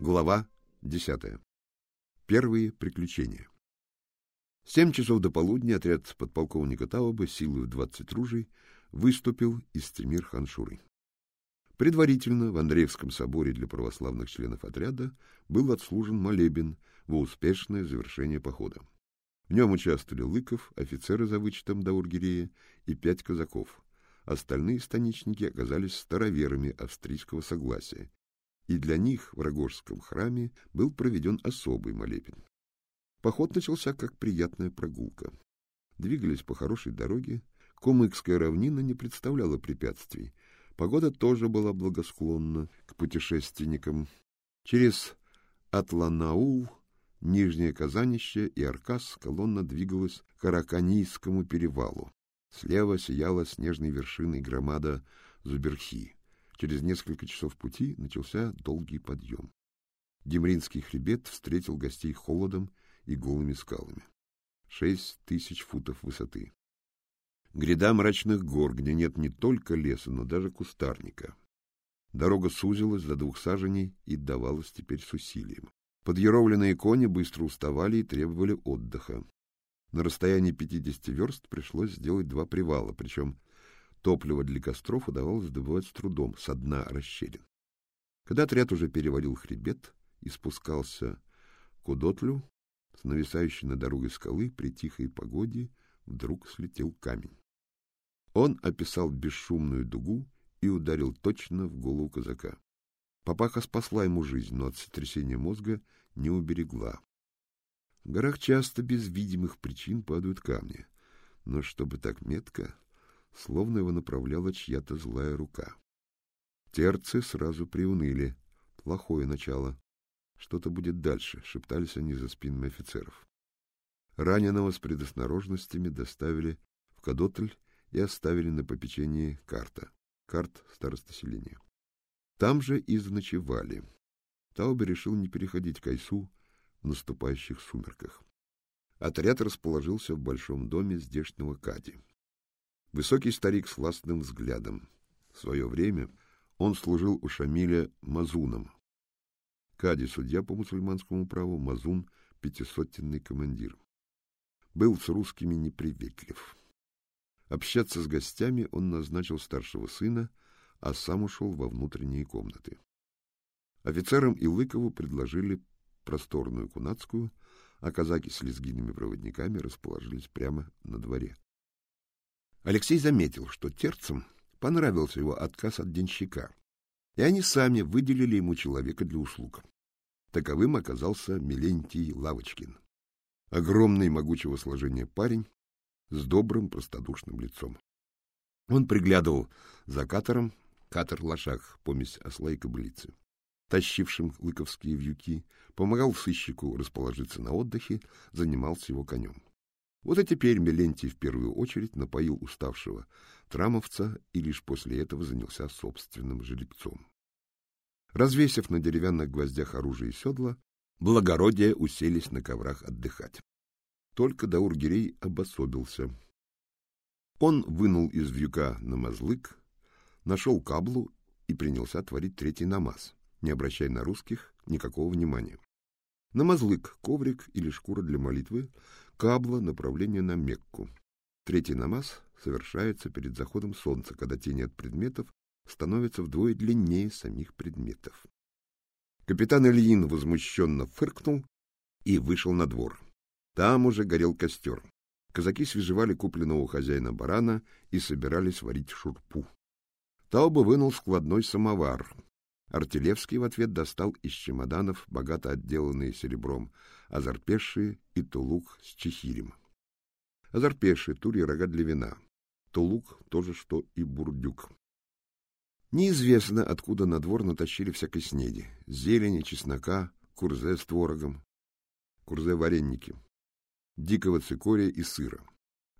Глава 10. Первые приключения. Семь часов до полудня отряд подполковника Тауба силой в двадцать ружей выступил из Темир-Ханшуры. Предварительно в Андреевском соборе для православных членов отряда был отслужен молебен во успешное завершение похода. В нем участвовали Лыков, офицеры за вычетом Даургирея и пять казаков. Остальные станичники оказались староверами австрийского согласия и для них в Рогожском храме был проведен особый молебен. Поход начался как приятная прогулка. Двигались по хорошей дороге, Кумыкская равнина не представляла препятствий. Погода тоже была благосклонна к путешественникам. Через Атланаул, Нижнее Казанище и Аркас колонна двигалась к Араканийскому перевалу. Слева сияла снежной вершиной громада Зуберхи. Через несколько часов пути начался долгий подъем. Демринский хребет встретил гостей холодом и голыми скалами. Шесть тысяч футов высоты. Гряда мрачных гор, где нет не только леса, но даже кустарника. Дорога сузилась до двух саженей и давалась теперь с усилием. Подъяровленные кони быстро уставали и требовали отдыха. На расстоянии 50 верст пришлось сделать два привала, причем Топливо для костров удавалось добывать с трудом со дна расщелин. Когда отряд уже перевалил хребет и спускался к Удотлю, с нависающей над дорогой скалы при тихой погоде вдруг слетел камень. Он описал бесшумную дугу и ударил точно в голову казака. Папаха спасла ему жизнь, но от сотрясения мозга не уберегла. В горах часто без видимых причин падают камни, но чтобы так метко, словно его направляла чья-то злая рука. Терцы сразу приуныли. Плохое начало. Что-то будет дальше, шептались они за спинами офицеров. Раненого с предосторожностями доставили в Кадотль и оставили на попечении карта, карт староста селения. Там же и заночевали. Таубе решил не переходить к Айсу в наступающих сумерках. Отряд расположился в большом доме здешнего Кади. Высокий старик с властным взглядом. В свое время он служил у Шамиля Мазуном. Кади судья по мусульманскому праву, Мазун пятисотенный командир. Был с русскими неприветлив. Общаться с гостями он назначил старшего сына, а сам ушел во внутренние комнаты. Офицерам и Лыкову предложили просторную кунацкую, а казаки с лезгинными проводниками расположились прямо на дворе. Алексей заметил, что терцам понравился его отказ от денщика, и они сами выделили ему человека для услуг. Таковым оказался Милентий Лавочкин. Огромный могучего сложения парень с добрым простодушным лицом. Он приглядывал за катором, катер-лошак, помесь осла и кобылицы, тащившим лыковские вьюки, помогал сыщику расположиться на отдыхе, занимался его конем. Вот и теперь Мелентий в первую очередь напоил уставшего трамовца и лишь после этого занялся собственным жеребцом. Развесив на деревянных гвоздях оружие и седла, благородие уселись на коврах отдыхать. Только Даургирей обособился. Он вынул из вьюка намазлык, нашел каблу и принялся творить третий намаз, не обращая на русских никакого внимания. Намазлык — коврик или шкура для молитвы, Кабла — направление на Мекку. Третий намаз совершается перед заходом солнца, когда тени от предметов становятся вдвое длиннее самих предметов. Капитан Ильин возмущенно фыркнул и вышел на двор. Там уже горел костер. Казаки свежевали купленного у хозяина барана и собирались варить шурпу. Тауба вынул складной самовар, Артилевский в ответ достал из чемоданов богато отделанные серебром азарпеши и тулук с чехирем. Азарпеши — тури рога для вина. Тулук — тоже что и бурдюк. Неизвестно, откуда на двор натащили всякой снеди. Зелени, чеснока, курзе с творогом, курзе-вареники, дикого цикория и сыра.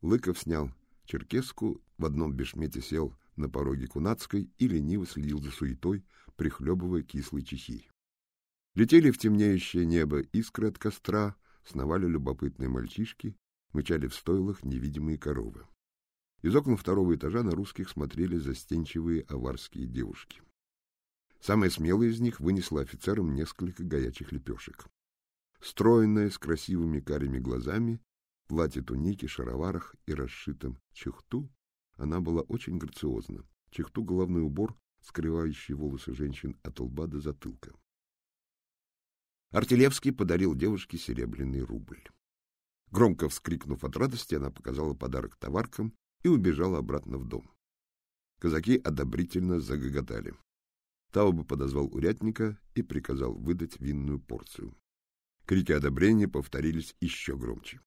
Лыков снял черкеску, в одном бешмете сел на пороге Кунацкой и лениво следил за суетой, прихлебывая кислый чехирь. Летели в темнеющее небо искры от костра, сновали любопытные мальчишки, мычали в стойлах невидимые коровы. Из окон второго этажа на русских смотрели застенчивые аварские девушки. Самая смелая из них вынесла офицерам несколько горячих лепешек. Стройная, с красивыми карими глазами, платье туники, шароварах и расшитом чехту, она была очень грациозна. Чехту — головной убор, скрывающий волосы женщин от лба до затылка. Артилевский подарил девушке серебряный рубль. Громко вскрикнув от радости, она показала подарок товаркам и убежала обратно в дом. Казаки одобрительно загоготали. Тауба подозвал урядника и приказал выдать винную порцию. Крики одобрения повторились еще громче.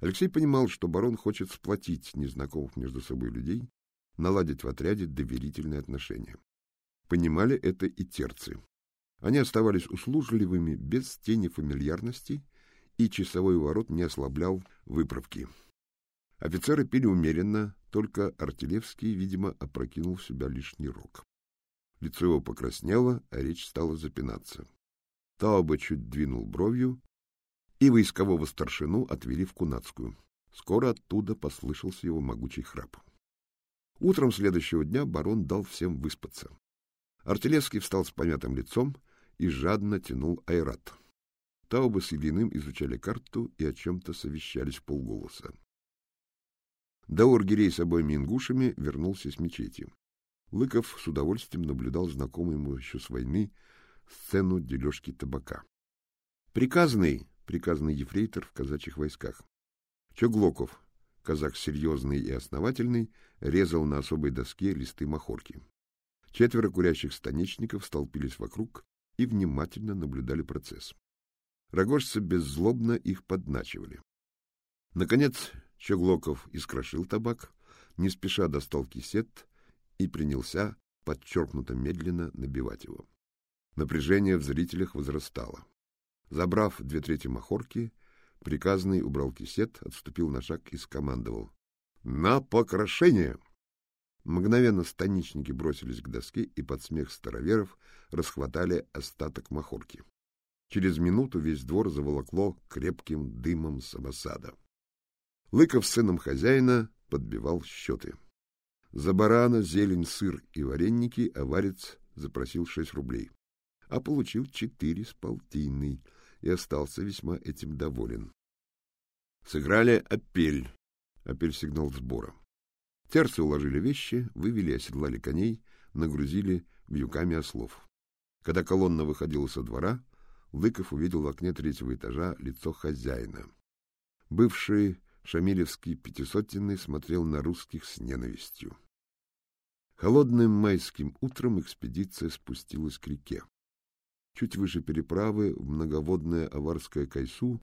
Алексей понимал, что барон хочет сплотить незнакомых между собой людей, наладить в отряде доверительные отношения. Понимали это и терцы. Они оставались услужливыми без тени фамильярности, и часовой ворот не ослаблял выправки. Офицеры пили умеренно, только Артилевский, видимо, опрокинул в себя лишний рог. Лицо его покраснело, а речь стала запинаться. Тауба чуть двинул бровью, и войскового старшину отвели в Кунацкую. Скоро оттуда послышался его могучий храп. Утром следующего дня барон дал всем выспаться. Артилевский встал с помятым лицом и жадно тянул айрат. Тауба с Ильиным изучали карту и о чем-то совещались полголоса. Даор Гирей с обоими ингушами вернулся с мечети. Лыков с удовольствием наблюдал знакомую ему еще с войны сцену дележки табака. Приказный, приказный ефрейтор в казачьих войсках. Чоглоков, казак серьезный и основательный, резал на особой доске листы махорки. Четверо курящих станичников столпились вокруг и внимательно наблюдали процесс. Рогожцы беззлобно их подначивали. Наконец Чоглоков искрошил табак, не спеша достал кисет и принялся подчеркнуто медленно набивать его. Напряжение в зрителях возрастало. Забрав две трети махорки, приказный убрал кисет, отступил на шаг и скомандовал. — На покрошение! Мгновенно станичники бросились к доске и под смех староверов расхватали остаток махорки. Через минуту весь двор заволокло крепким дымом самосада. Лыков с сыном хозяина подбивал счеты. За барана, зелень, сыр и вареники аварец запросил шесть рублей, а получил четыре с полтиной и остался весьма этим доволен. Сыграли апель, апель сигнал сбора. Терцы уложили вещи, вывели и оседлали коней, нагрузили вьюками ослов. Когда колонна выходила со двора, Лыков увидел в окне третьего этажа лицо хозяина. Бывший шамилевский пятисотенный смотрел на русских с ненавистью. Холодным майским утром экспедиция спустилась к реке. Чуть выше переправы в многоводное Аварское Кайсу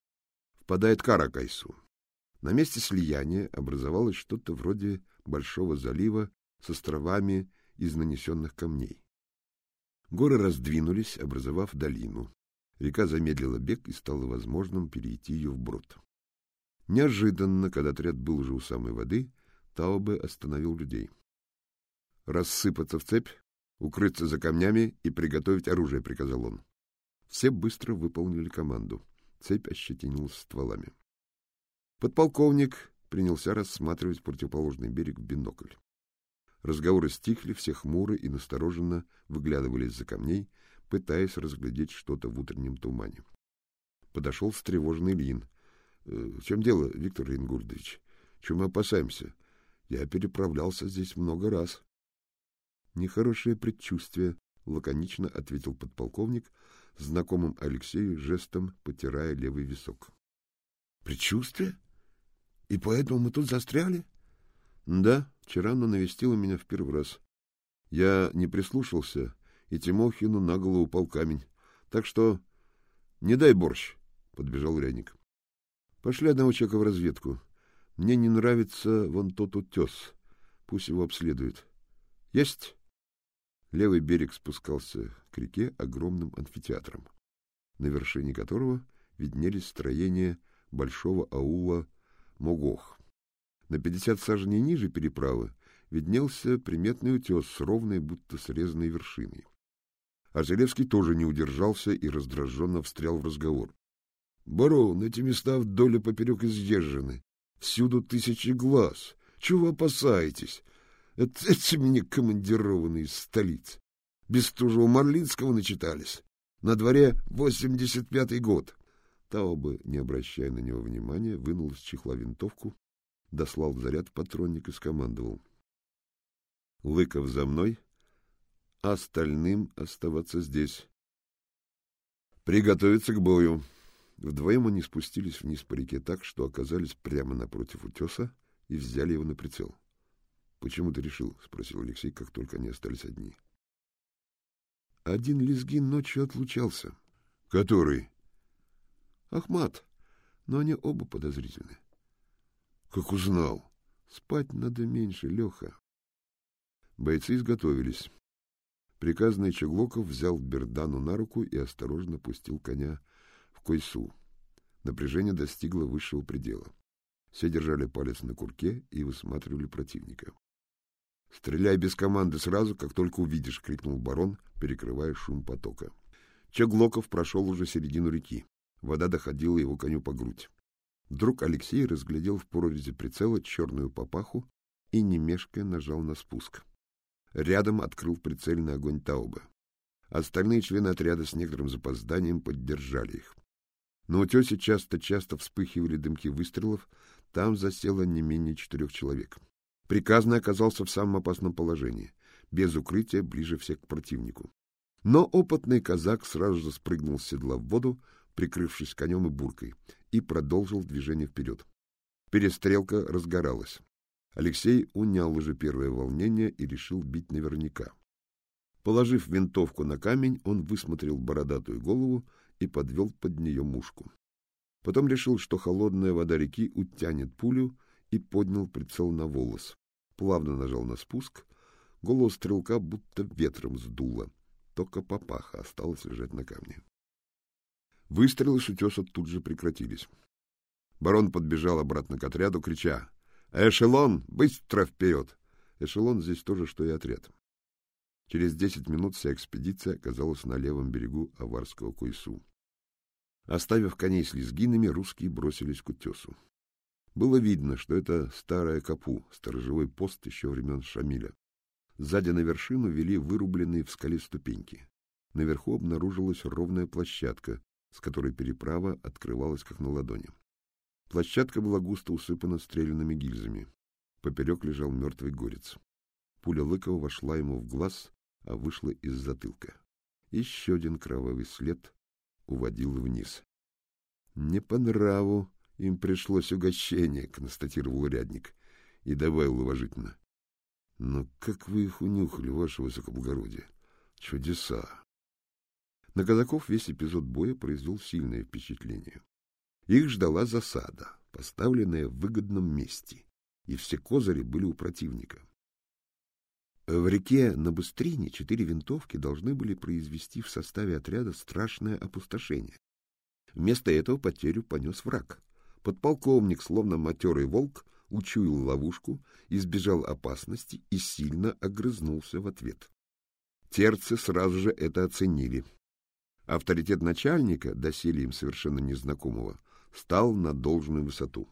впадает Кара-Кайсу. На месте слияния образовалось что-то вроде большого залива с островами из нанесенных камней. Горы раздвинулись, образовав долину. Река замедлила бег и стало возможным перейти ее вброд. Неожиданно, когда отряд был уже у самой воды, Таубе остановил людей рассыпаться в цепь, укрыться за камнями и приготовить оружие, приказал он. Все быстро выполнили команду. Цепь ощетинилась стволами. Подполковник принялся рассматривать противоположный берег в бинокль. Разговоры стихли, все хмуро и настороженно выглядывали из-за камней, пытаясь разглядеть что-то в утреннем тумане. Подошел встревоженный Ильин. «Э, — В чем дело, Виктор Ингурдович? Чем мы опасаемся? Я переправлялся здесь много раз. Нехорошее предчувствие, лаконично ответил подполковник, знакомым Алексею жестом потирая левый висок. Предчувствие? И поэтому мы тут застряли? Да, вчера она навестила меня в первый раз. Я не прислушался, и Тимохину на голову упал камень. Так что не дай борщ, подбежал урядник. Пошли одного человека в разведку. Мне не нравится вон тот утес. Пусть его обследуют. Есть? Левый берег спускался к реке огромным амфитеатром, на вершине которого виднелись строения большого аула Могох. На пятьдесят саженей ниже переправы виднелся приметный утес с ровной, будто срезанной вершиной. Арзелевский тоже не удержался и раздраженно встрял в разговор. — Барон, эти места вдоль и поперек изъезжены. Всюду тысячи глаз. Чего опасаетесь? Это эти мне командированные из столицы. Бестужева Марлинского начитались. На дворе восемьдесят пятый год. Тауба, не обращая на него внимания, вынул из чехла винтовку, дослал заряд патронник и скомандовал. — Лыков за мной, а остальным оставаться здесь. — Приготовиться к бою. Вдвоем они спустились вниз по реке так, что оказались прямо напротив утеса и взяли его на прицел. — Почему ты решил? — спросил Алексей, как только они остались одни. — Один лезгин ночью отлучался. — Который? — Ахмат. Но они оба подозрительны. — Как узнал? — Спать надо меньше, Леха. Бойцы изготовились. Приказный Чеглоков взял Бердану на руку и осторожно пустил коня в койсу. Напряжение достигло высшего предела. Все держали палец на курке и высматривали противника. — Стреляй без команды сразу, как только увидишь, — крикнул барон, перекрывая шум потока. Чеглоков прошел уже середину реки. Вода доходила его коню по грудь. Вдруг Алексей разглядел в прорези прицела черную папаху и, не нажал на спуск. Рядом открыл прицельный огонь Тауба. Остальные члены отряда с некоторым запозданием поддержали их. На утесе часто-часто вспыхивали дымки выстрелов, там засело не менее четырех человек. Приказный оказался в самом опасном положении, без укрытия, ближе всех к противнику. Но опытный казак сразу же спрыгнул с седла в воду, прикрывшись конем и буркой, и продолжил движение вперед. Перестрелка разгоралась. Алексей унял уже первое волнение и решил бить наверняка. Положив винтовку на камень, он высмотрел бородатую голову и подвел под нее мушку. Потом решил, что холодная вода реки утянет пулю, и поднял прицел на волос. Плавно нажал на спуск. Голову стрелка будто ветром сдуло. Только папаха осталась лежать на камне. Выстрелы с утеса тут же прекратились. Барон подбежал обратно к отряду, крича Эшелон, быстро вперед! Эшелон здесь тоже, что и отряд. Через десять минут вся экспедиция оказалась на левом берегу Аварского Койсу. Оставив коней с лезгинами, русские бросились к утесу. Было видно, что это старая Капу, сторожевой пост еще времен Шамиля. Сзади на вершину вели вырубленные в скале ступеньки. Наверху обнаружилась ровная площадка, с которой переправа открывалась как на ладони. Площадка была густо усыпана стрелянными гильзами. Поперек лежал мертвый горец. Пуля Лыкова вошла ему в глаз, а вышла из затылка. Еще один кровавый след уводил вниз. — Не по нраву им пришлось угощение, — констатировал урядник и добавил уважительно. — Но как вы их унюхали, ваше высокоблагородие? Чудеса! На казаков весь эпизод боя произвел сильное впечатление. Их ждала засада, поставленная в выгодном месте, и все козыри были у противника. В реке на Быстрине четыре винтовки должны были произвести в составе отряда страшное опустошение. Вместо этого потерю понес враг. Подполковник, словно матерый волк, учуял ловушку, избежал опасности и сильно огрызнулся в ответ. Терцы сразу же это оценили. Авторитет начальника, доселе им совершенно незнакомого, стал на должную высоту.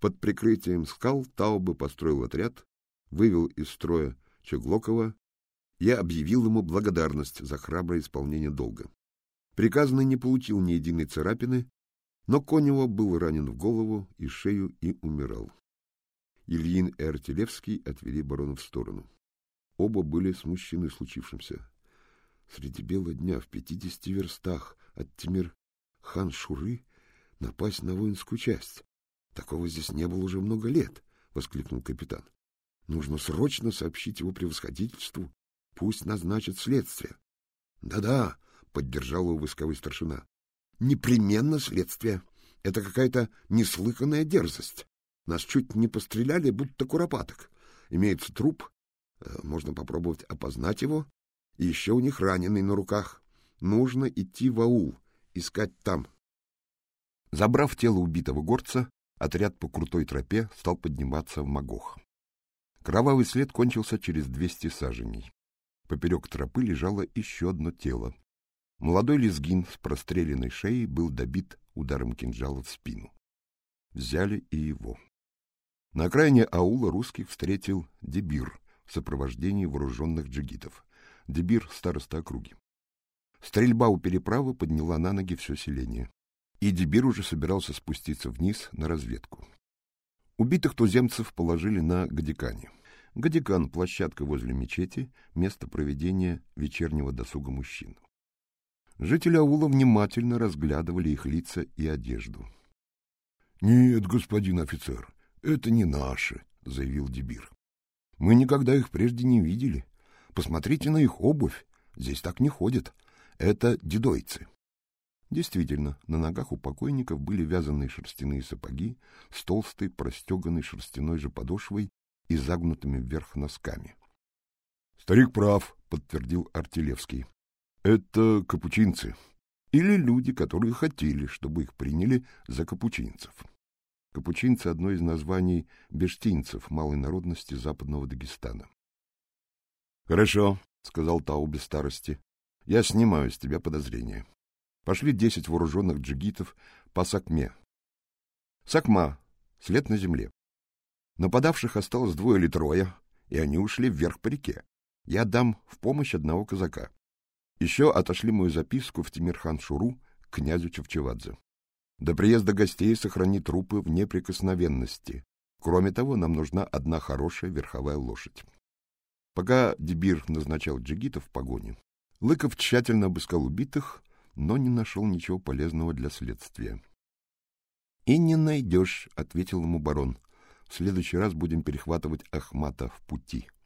Под прикрытием скал Таубы построил отряд, вывел из строя Чеглокова и объявил ему благодарность за храброе исполнение долга. Приказанный не получил ни единой царапины, но конь его был ранен в голову и шею и умирал. Ильин и Артилевский отвели барона в сторону. Оба были смущены случившимся. Среди бела дня в пятидесяти верстах от Тимир хан Шуры напасть на воинскую часть. Такого здесь не было уже много лет, — воскликнул капитан. Нужно срочно сообщить его превосходительству. Пусть назначит следствие. Да — Да-да, — поддержал его войсковой старшина. — Непременно следствие. Это какая-то неслыханная дерзость. Нас чуть не постреляли, будто куропаток. Имеется труп, э, можно попробовать опознать его, и еще у них раненый на руках. Нужно идти в аул, искать там. Забрав тело убитого горца, отряд по крутой тропе стал подниматься в Магох. Кровавый след кончился через двести саженей. Поперек тропы лежало еще одно тело. Молодой лезгин с простреленной шеей был добит ударом кинжала в спину. Взяли и его. На окраине аула русских встретил Дебир в сопровождении вооруженных джигитов. Дебир — староста округи. Стрельба у переправы подняла на ноги все селение, и Дебир уже собирался спуститься вниз на разведку. Убитых туземцев положили на Гадикане. Гадикан — площадка возле мечети, место проведения вечернего досуга мужчин. Жители аула внимательно разглядывали их лица и одежду. — Нет, господин офицер, это не наши, — заявил Дебир. — Мы никогда их прежде не видели. Посмотрите на их обувь. Здесь так не ходят. Это дедойцы. Действительно, на ногах у покойников были вязаные шерстяные сапоги с толстой простеганной шерстяной же подошвой и загнутыми вверх носками. — Старик прав, — подтвердил Артилевский. — Это капучинцы. Или люди, которые хотели, чтобы их приняли за капучинцев. Капучинцы — одно из названий бештинцев малой народности западного Дагестана. — Хорошо, — сказал Тау без старости. — Я снимаю с тебя подозрения. Пошли десять вооруженных джигитов по Сакме. Сакма — след на земле. Нападавших осталось двое или трое, и они ушли вверх по реке. Я дам в помощь одного казака. Еще отошли мою записку в Тимирхан-Шуру к князю Чевчевадзе. До приезда гостей сохрани трупы в неприкосновенности. Кроме того, нам нужна одна хорошая верховая лошадь. Пока Дебир назначал джигитов в погоню, Лыков тщательно обыскал убитых, но не нашел ничего полезного для следствия. — И не найдешь, — ответил ему барон. — В следующий раз будем перехватывать Ахмата в пути. —